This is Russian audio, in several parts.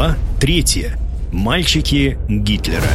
Глава третья. Мальчики Гитлера.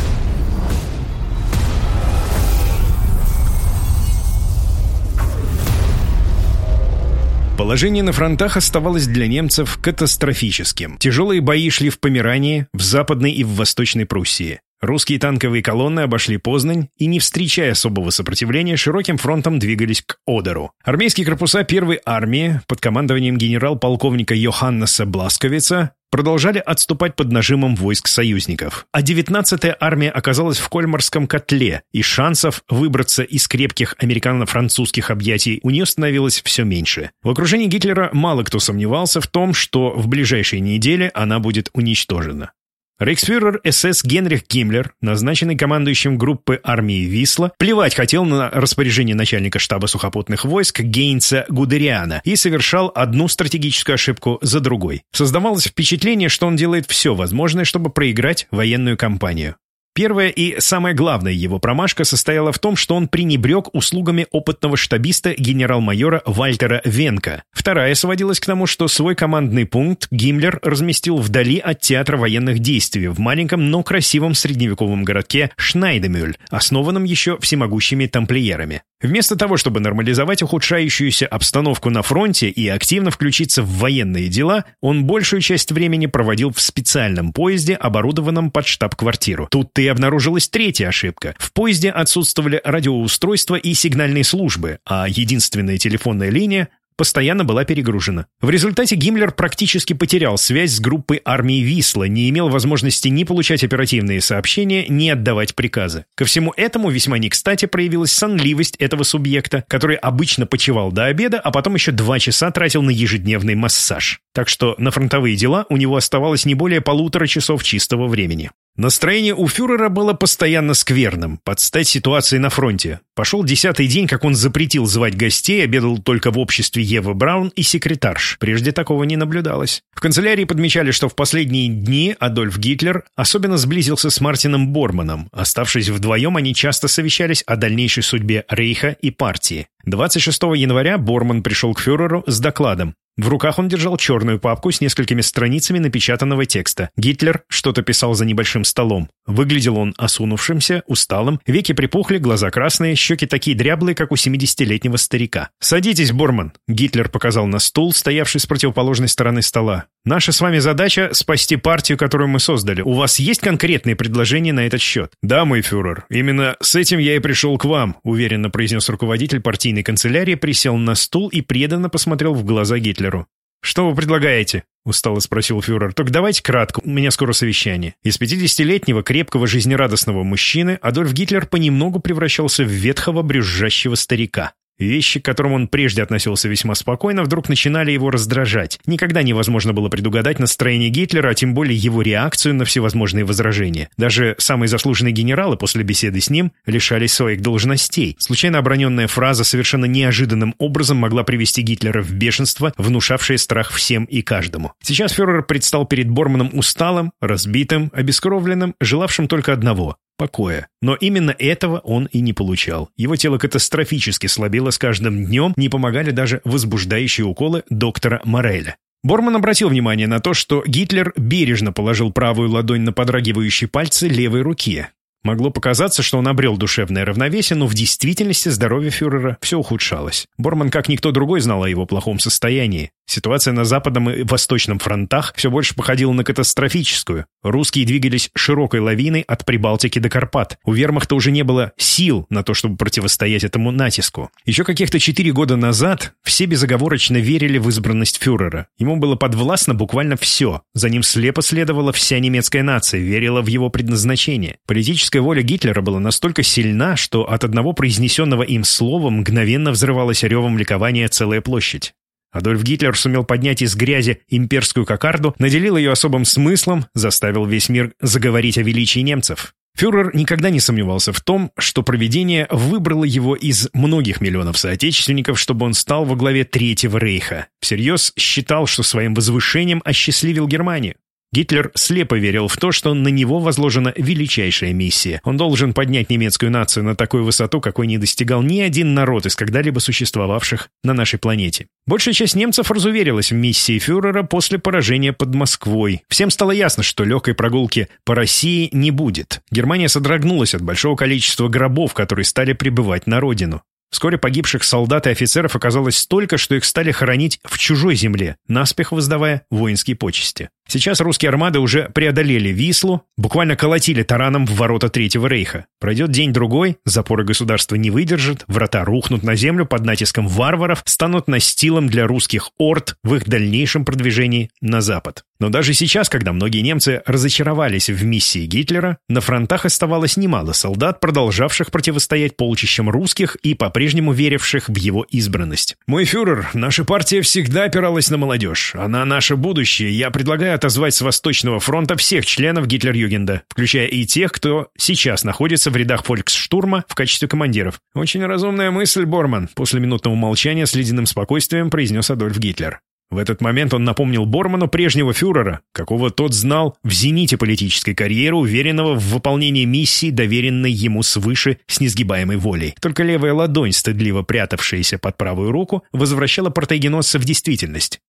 Положение на фронтах оставалось для немцев катастрофическим. Тяжелые бои шли в Померании, в Западной и в Восточной Пруссии. Русские танковые колонны обошли Познань и, не встречая особого сопротивления, широким фронтом двигались к Одеру. Армейские корпуса первой армии под командованием генерал-полковника Йоханнеса Бласковица продолжали отступать под нажимом войск союзников. А 19-я армия оказалась в Кольмарском котле, и шансов выбраться из крепких американо-французских объятий у нее становилось все меньше. В окружении Гитлера мало кто сомневался в том, что в ближайшие недели она будет уничтожена. Рейхсфюрер СС Генрих Гиммлер, назначенный командующим группы армии Висла, плевать хотел на распоряжение начальника штаба сухопутных войск Гейнца Гудериана и совершал одну стратегическую ошибку за другой. Создавалось впечатление, что он делает все возможное, чтобы проиграть военную кампанию. Первая и самая главная его промашка состояла в том, что он пренебрег услугами опытного штабиста генерал-майора Вальтера Венка. Вторая сводилась к тому, что свой командный пункт Гиммлер разместил вдали от театра военных действий в маленьком, но красивом средневековом городке Шнайдемюль, основанном еще всемогущими тамплиерами. Вместо того, чтобы нормализовать ухудшающуюся обстановку на фронте и активно включиться в военные дела, он большую часть времени проводил в специальном поезде, оборудованном под штаб-квартиру. Тут-то и обнаружилась третья ошибка. В поезде отсутствовали радиоустройства и сигнальные службы, а единственная телефонная линия постоянно была перегружена. В результате Гиммлер практически потерял связь с группой армии Висла, не имел возможности ни получать оперативные сообщения, ни отдавать приказы. Ко всему этому весьма не кстати проявилась сонливость этого субъекта, который обычно почевал до обеда, а потом еще два часа тратил на ежедневный массаж. Так что на фронтовые дела у него оставалось не более полутора часов чистого времени. Настроение у фюрера было постоянно скверным, под стать ситуации на фронте. Пошел десятый день, как он запретил звать гостей, обедал только в обществе Евы Браун и секретарш. Прежде такого не наблюдалось. В канцелярии подмечали, что в последние дни Адольф Гитлер особенно сблизился с Мартином Борманом. Оставшись вдвоем, они часто совещались о дальнейшей судьбе Рейха и партии. 26 января Борман пришел к фюреру с докладом. В руках он держал черную папку с несколькими страницами напечатанного текста. Гитлер что-то писал за небольшим столом. Выглядел он осунувшимся, усталым, веки припухли, глаза красные, щеки такие дряблые, как у 70-летнего старика. «Садитесь, Борман!» Гитлер показал на стул, стоявший с противоположной стороны стола. «Наша с вами задача — спасти партию, которую мы создали. У вас есть конкретные предложения на этот счет?» «Да, мой фюрер. Именно с этим я и пришел к вам», — уверенно произнес руководитель партийной канцелярии, присел на стул и преданно посмотрел в глаза Гитлеру. «Что вы предлагаете?» — устало спросил фюрер. «Только давайте кратко, у меня скоро совещание». Из 50-летнего крепкого жизнерадостного мужчины Адольф Гитлер понемногу превращался в ветхого брюзжащего старика. Вещи, к которым он прежде относился весьма спокойно, вдруг начинали его раздражать. Никогда невозможно было предугадать настроение Гитлера, а тем более его реакцию на всевозможные возражения. Даже самые заслуженные генералы после беседы с ним лишались своих должностей. Случайно оброненная фраза совершенно неожиданным образом могла привести Гитлера в бешенство, внушавшее страх всем и каждому. Сейчас фюрер предстал перед Борманом усталым, разбитым, обескровленным, желавшим только одного покоя. Но именно этого он и не получал. Его тело катастрофически слабело с каждым днем, не помогали даже возбуждающие уколы доктора Мореля. Борман обратил внимание на то, что Гитлер бережно положил правую ладонь на подрагивающие пальцы левой руки. Могло показаться, что он обрел душевное равновесие, но в действительности здоровье фюрера все ухудшалось. Борман, как никто другой, знал о его плохом состоянии. Ситуация на Западном и Восточном фронтах все больше походила на катастрофическую. Русские двигались широкой лавиной от Прибалтики до Карпат. У вермахта уже не было сил на то, чтобы противостоять этому натиску. Еще каких-то четыре года назад все безоговорочно верили в избранность фюрера. Ему было подвластно буквально все. За ним слепо следовала вся немецкая нация, верила в его предназначение. Политическая воля Гитлера была настолько сильна, что от одного произнесенного им слова мгновенно взрывалась ревом ликования целая площадь. Адольф Гитлер сумел поднять из грязи имперскую кокарду, наделил ее особым смыслом, заставил весь мир заговорить о величии немцев. Фюрер никогда не сомневался в том, что проведение выбрало его из многих миллионов соотечественников, чтобы он стал во главе Третьего рейха. Всерьез считал, что своим возвышением осчастливил Германию. Гитлер слепо верил в то, что на него возложена величайшая миссия. Он должен поднять немецкую нацию на такую высоту, какой не достигал ни один народ из когда-либо существовавших на нашей планете. Большая часть немцев разуверилась в миссии фюрера после поражения под Москвой. Всем стало ясно, что легкой прогулки по России не будет. Германия содрогнулась от большого количества гробов, которые стали прибывать на родину. Вскоре погибших солдат и офицеров оказалось столько, что их стали хоронить в чужой земле, наспех воздавая воинские почести. Сейчас русские армады уже преодолели Вислу, буквально колотили тараном в ворота Третьего рейха. Пройдет день-другой, запоры государства не выдержат, врата рухнут на землю под натиском варваров, станут настилом для русских орд в их дальнейшем продвижении на запад. Но даже сейчас, когда многие немцы разочаровались в миссии Гитлера, на фронтах оставалось немало солдат, продолжавших противостоять полчищам русских и по-прежнему веривших в его избранность. «Мой фюрер, наша партия всегда опиралась на молодежь. Она наше будущее. Я предлагаю отозвать с Восточного фронта всех членов Гитлер-Югенда, включая и тех, кто сейчас находится в рядах фольксштурма в качестве командиров. Очень разумная мысль, Борман, после минутного молчания с ледяным спокойствием произнес Адольф Гитлер. В этот момент он напомнил Борману прежнего фюрера, какого тот знал в зените политической карьеры, уверенного в выполнении миссии, доверенной ему свыше с несгибаемой волей. Только левая ладонь, стыдливо прятавшаяся под правую руку, возвращала протеогеносца в действительность.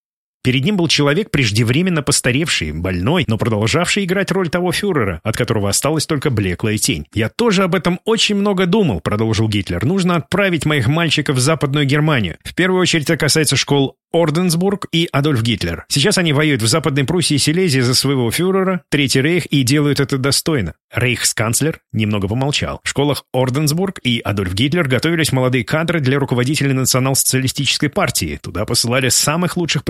Перед ним был человек, преждевременно постаревший, больной, но продолжавший играть роль того фюрера, от которого осталась только блеклая тень. «Я тоже об этом очень много думал», — продолжил Гитлер. «Нужно отправить моих мальчиков в Западную Германию. В первую очередь это касается школ Орденсбург и Адольф Гитлер. Сейчас они воюют в Западной Пруссии и Силезии за своего фюрера, Третий рейх, и делают это достойно. Рейхсканцлер немного помолчал. В школах Орденсбург и Адольф Гитлер готовились молодые кадры для руководителей национал-социалистической партии. Туда посылали самых лучших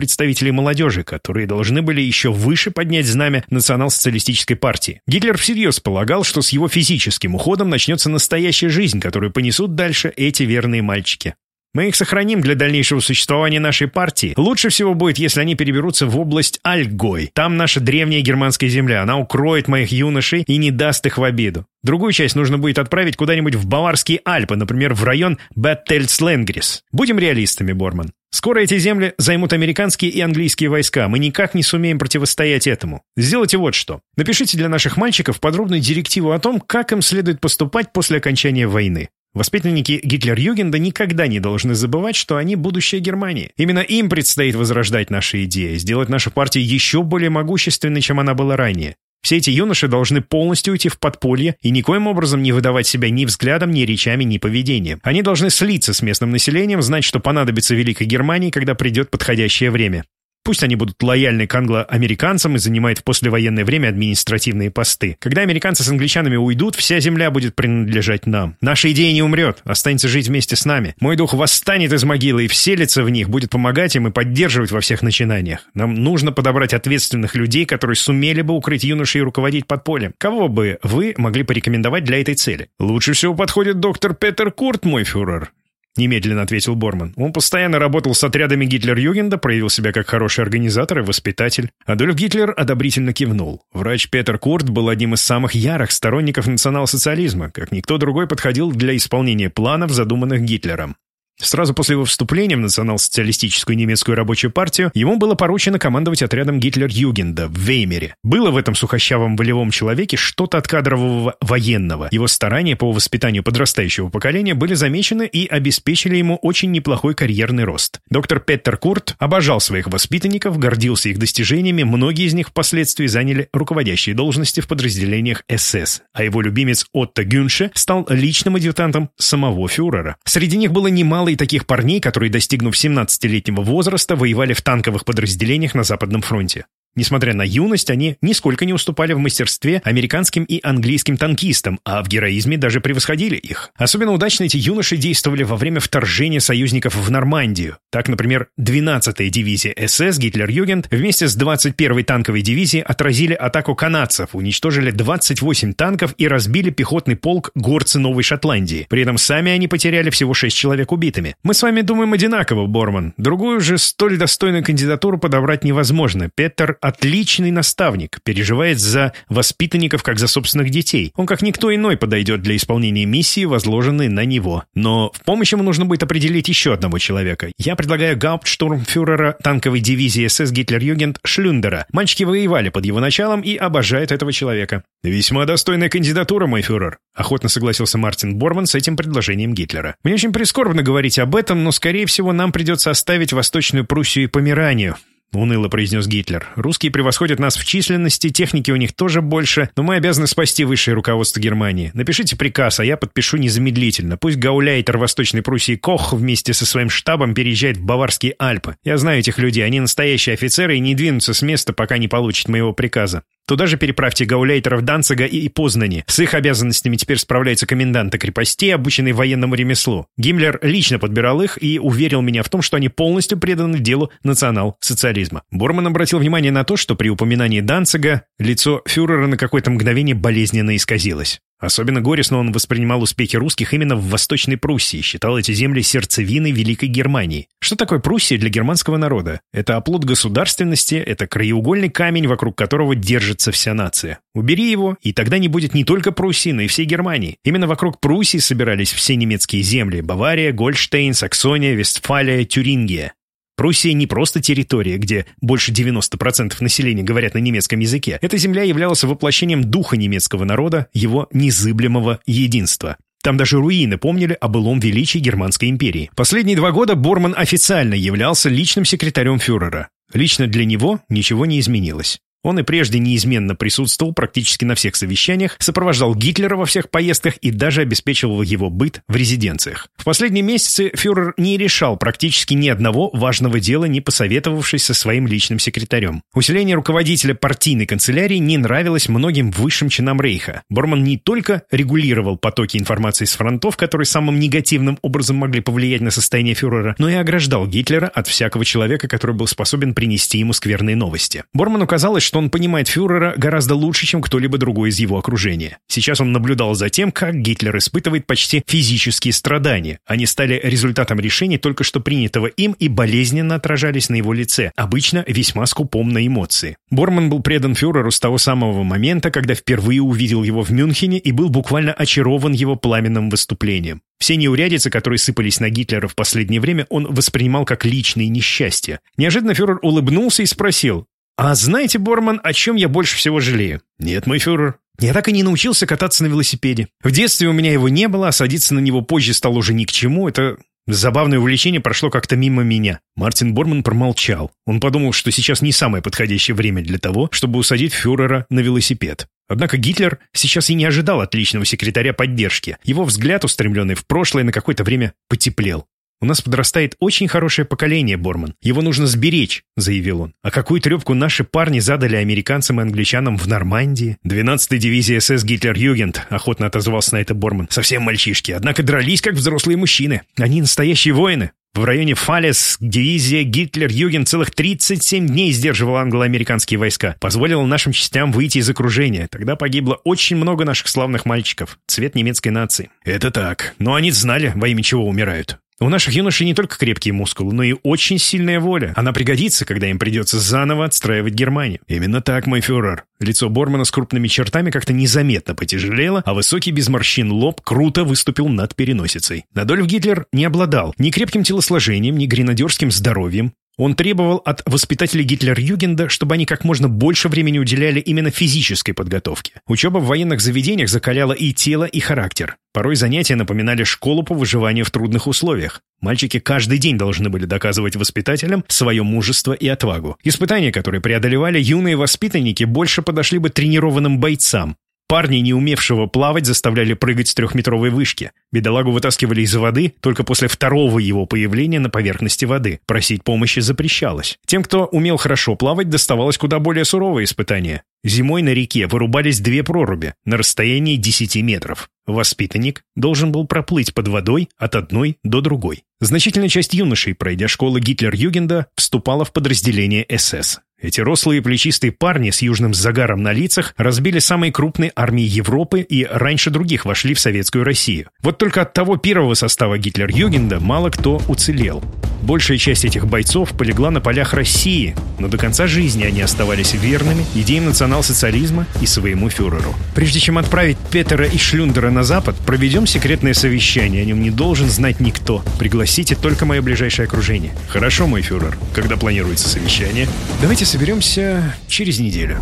представителей молодежи, которые должны были еще выше поднять знамя национал-социалистической партии. Гитлер всерьез полагал, что с его физическим уходом начнется настоящая жизнь, которую понесут дальше эти верные мальчики. Мы их сохраним для дальнейшего существования нашей партии. Лучше всего будет, если они переберутся в область Альгой. Там наша древняя германская земля. Она укроет моих юношей и не даст их в обиду. Другую часть нужно будет отправить куда-нибудь в Баварские Альпы, например, в район Беттельсленгрис. Будем реалистами, Борман. Скоро эти земли займут американские и английские войска. Мы никак не сумеем противостоять этому. Сделайте вот что. Напишите для наших мальчиков подробную директиву о том, как им следует поступать после окончания войны. Воспитанники Гитлер-Югенда никогда не должны забывать, что они будущее Германии. Именно им предстоит возрождать наши идеи, сделать нашу партию еще более могущественной, чем она была ранее. Все эти юноши должны полностью уйти в подполье и никоим образом не выдавать себя ни взглядом, ни речами, ни поведением. Они должны слиться с местным населением, знать, что понадобится Великой Германии, когда придет подходящее время. Пусть они будут лояльны к англо-американцам и занимают в послевоенное время административные посты. Когда американцы с англичанами уйдут, вся земля будет принадлежать нам. Наша идея не умрет, останется жить вместе с нами. Мой дух восстанет из могилы и вселится в них, будет помогать им и поддерживать во всех начинаниях. Нам нужно подобрать ответственных людей, которые сумели бы укрыть юношей и руководить подпольем. Кого бы вы могли порекомендовать для этой цели? Лучше всего подходит доктор Петер Курт, мой фюрер. — немедленно ответил Борман. Он постоянно работал с отрядами Гитлер-Югенда, проявил себя как хороший организатор и воспитатель. Адольф Гитлер одобрительно кивнул. Врач Петер Курт был одним из самых ярых сторонников национал-социализма, как никто другой подходил для исполнения планов, задуманных Гитлером. Сразу после его вступления в национал-социалистическую немецкую рабочую партию ему было поручено командовать отрядом Гитлер-Югенда в Веймере. Было в этом сухощавом волевом человеке что-то от кадрового военного. Его старания по воспитанию подрастающего поколения были замечены и обеспечили ему очень неплохой карьерный рост. Доктор Петтер Курт обожал своих воспитанников, гордился их достижениями, многие из них впоследствии заняли руководящие должности в подразделениях СС, а его любимец Отто Гюнше стал личным адъютантом самого фюрера. Среди них было немало немало и таких парней, которые, достигнув 17-летнего возраста, воевали в танковых подразделениях на Западном фронте. Несмотря на юность, они нисколько не уступали в мастерстве американским и английским танкистам, а в героизме даже превосходили их. Особенно удачно эти юноши действовали во время вторжения союзников в Нормандию. Так, например, 12-я дивизия СС Гитлер-Югент вместе с 21-й танковой дивизией отразили атаку канадцев, уничтожили 28 танков и разбили пехотный полк горцы Новой Шотландии. При этом сами они потеряли всего 6 человек убитыми. Мы с вами думаем одинаково, Борман. Другую же столь достойную кандидатуру подобрать невозможно. Петер отличный наставник, переживает за воспитанников как за собственных детей. Он как никто иной подойдет для исполнения миссии, возложенной на него. Но в помощь ему нужно будет определить еще одного человека. Я предлагаю гауптштурмфюрера танковой дивизии СС Гитлер-Югент Шлюндера. Мальчики воевали под его началом и обожают этого человека. «Весьма достойная кандидатура, мой фюрер», — охотно согласился Мартин Борман с этим предложением Гитлера. «Мне очень прискорбно говорить об этом, но, скорее всего, нам придется оставить Восточную Пруссию и Померанию. — уныло произнес Гитлер. «Русские превосходят нас в численности, техники у них тоже больше, но мы обязаны спасти высшее руководство Германии. Напишите приказ, а я подпишу незамедлительно. Пусть гауляйтер Восточной Пруссии Кох вместе со своим штабом переезжает в Баварские Альпы. Я знаю этих людей, они настоящие офицеры и не двинутся с места, пока не получат моего приказа. Туда же переправьте гауляйтеров Данцига и Познани. С их обязанностями теперь справляется комендант крепостей, обученный военному ремеслу. Гиммлер лично подбирал их и уверил меня в том, что они полностью преданы делу национал-социализма. Борман обратил внимание на то, что при упоминании Данцига лицо фюрера на какое-то мгновение болезненно исказилось. Особенно горестно он воспринимал успехи русских именно в Восточной Пруссии, считал эти земли сердцевиной Великой Германии. Что такое Пруссия для германского народа? Это оплот государственности, это краеугольный камень, вокруг которого держится вся нация. Убери его, и тогда не будет не только Пруссии, но и всей Германии. Именно вокруг Пруссии собирались все немецкие земли – Бавария, Гольштейн, Саксония, Вестфалия, Тюрингия. Пруссия не просто территория, где больше 90% населения говорят на немецком языке. Эта земля являлась воплощением духа немецкого народа, его незыблемого единства. Там даже руины помнили о былом величии Германской империи. Последние два года Борман официально являлся личным секретарем фюрера. Лично для него ничего не изменилось. Он и прежде неизменно присутствовал практически на всех совещаниях, сопровождал Гитлера во всех поездках и даже обеспечивал его быт в резиденциях. В последние месяцы фюрер не решал практически ни одного важного дела, не посоветовавшись со своим личным секретарем. Усиление руководителя партийной канцелярии не нравилось многим высшим чинам Рейха. Борман не только регулировал потоки информации с фронтов, которые самым негативным образом могли повлиять на состояние фюрера, но и ограждал Гитлера от всякого человека, который был способен принести ему скверные новости. Борману казалось, что что он понимает фюрера гораздо лучше, чем кто-либо другой из его окружения. Сейчас он наблюдал за тем, как Гитлер испытывает почти физические страдания. Они стали результатом решений, только что принятого им, и болезненно отражались на его лице, обычно весьма скупом на эмоции. Борман был предан фюреру с того самого момента, когда впервые увидел его в Мюнхене и был буквально очарован его пламенным выступлением. Все неурядицы, которые сыпались на Гитлера в последнее время, он воспринимал как личные несчастья. Неожиданно фюрер улыбнулся и спросил, «А знаете, Борман, о чем я больше всего жалею?» «Нет, мой фюрер». «Я так и не научился кататься на велосипеде. В детстве у меня его не было, а садиться на него позже стало уже ни к чему. Это Забавное увлечение прошло как-то мимо меня. Мартин Борман промолчал. Он подумал, что сейчас не самое подходящее время для того, чтобы усадить фюрера на велосипед. Однако Гитлер сейчас и не ожидал отличного секретаря поддержки. Его взгляд, устремленный в прошлое, на какое-то время потеплел. «У нас подрастает очень хорошее поколение, Борман. Его нужно сберечь», — заявил он. «А какую трепку наши парни задали американцам и англичанам в Нормандии?» «12-й дивизия СС Гитлер-Югент», — охотно отозвался на это Борман. «Совсем мальчишки, однако дрались, как взрослые мужчины. Они настоящие воины. В районе Фалес дивизия Гитлер-Юген целых 37 дней сдерживала англо-американские войска. Позволила нашим частям выйти из окружения. Тогда погибло очень много наших славных мальчиков. Цвет немецкой нации. Это так. Но они знали, во имя чего умирают. У наших юношей не только крепкие мускулы, но и очень сильная воля. Она пригодится, когда им придется заново отстраивать Германию. Именно так, мой фюрер. Лицо Бормана с крупными чертами как-то незаметно потяжелело, а высокий без морщин лоб круто выступил над переносицей. Адольф Гитлер не обладал ни крепким телосложением, ни гренадерским здоровьем. Он требовал от воспитателей Гитлер-Югенда, чтобы они как можно больше времени уделяли именно физической подготовке. Учеба в военных заведениях закаляла и тело, и характер. Порой занятия напоминали школу по выживанию в трудных условиях. Мальчики каждый день должны были доказывать воспитателям свое мужество и отвагу. Испытания, которые преодолевали юные воспитанники, больше подошли бы тренированным бойцам. Парни, не умевшего плавать, заставляли прыгать с трехметровой вышки. Бедолагу вытаскивали из воды только после второго его появления на поверхности воды. Просить помощи запрещалось. Тем, кто умел хорошо плавать, доставалось куда более суровое испытание. Зимой на реке вырубались две проруби на расстоянии 10 метров. Воспитанник должен был проплыть под водой от одной до другой. Значительная часть юношей, пройдя школы Гитлер-Югенда, вступала в подразделение СС. Эти рослые плечистые парни с южным загаром на лицах разбили самые крупные армии Европы и раньше других вошли в советскую Россию. Вот только от того первого состава Гитлер-Югенда мало кто уцелел. Большая часть этих бойцов полегла на полях России, но до конца жизни они оставались верными идеям национал-социализма и своему фюреру. Прежде чем отправить Петера и Шлюндера на Запад, проведем секретное совещание. О нем не должен знать никто. Пригласите только мое ближайшее окружение. Хорошо, мой фюрер. Когда планируется совещание? Давайте соберемся через неделю.